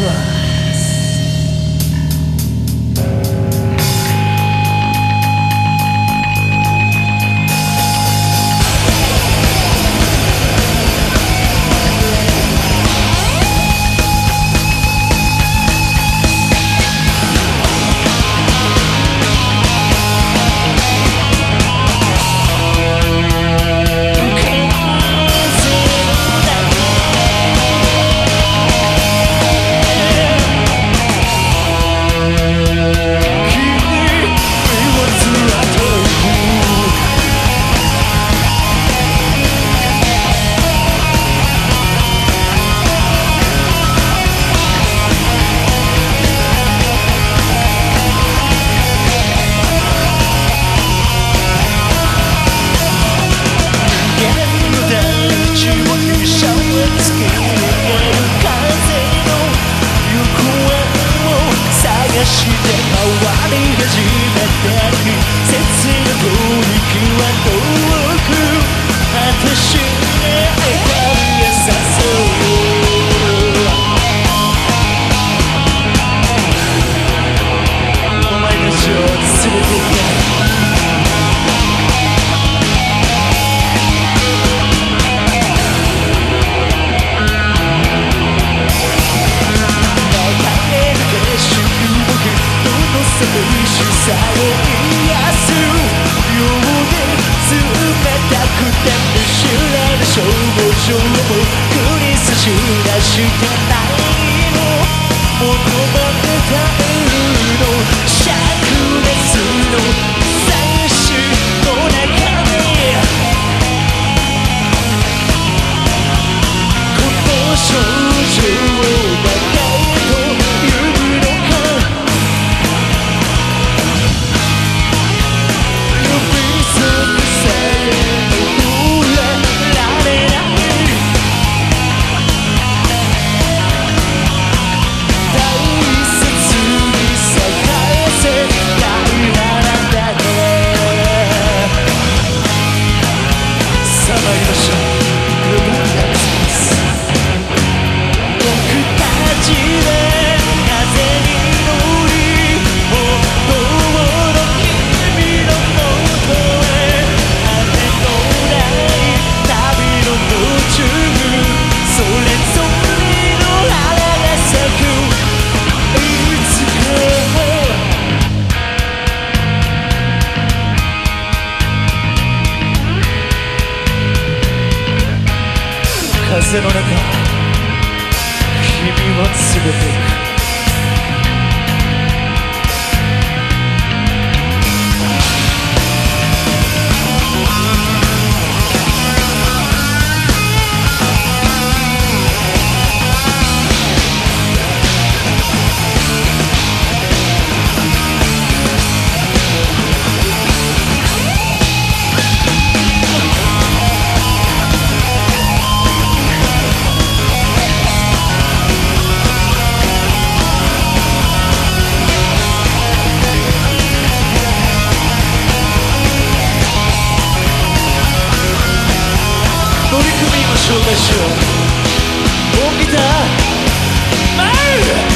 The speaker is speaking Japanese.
Yeah. 決して変わり始めたり切なく息は遠く果てしない。感優しさを癒すように冷たくて見しらぬ症状をクリス知らしてい風の中君は全てく şu meşhur Bu gitar Hayır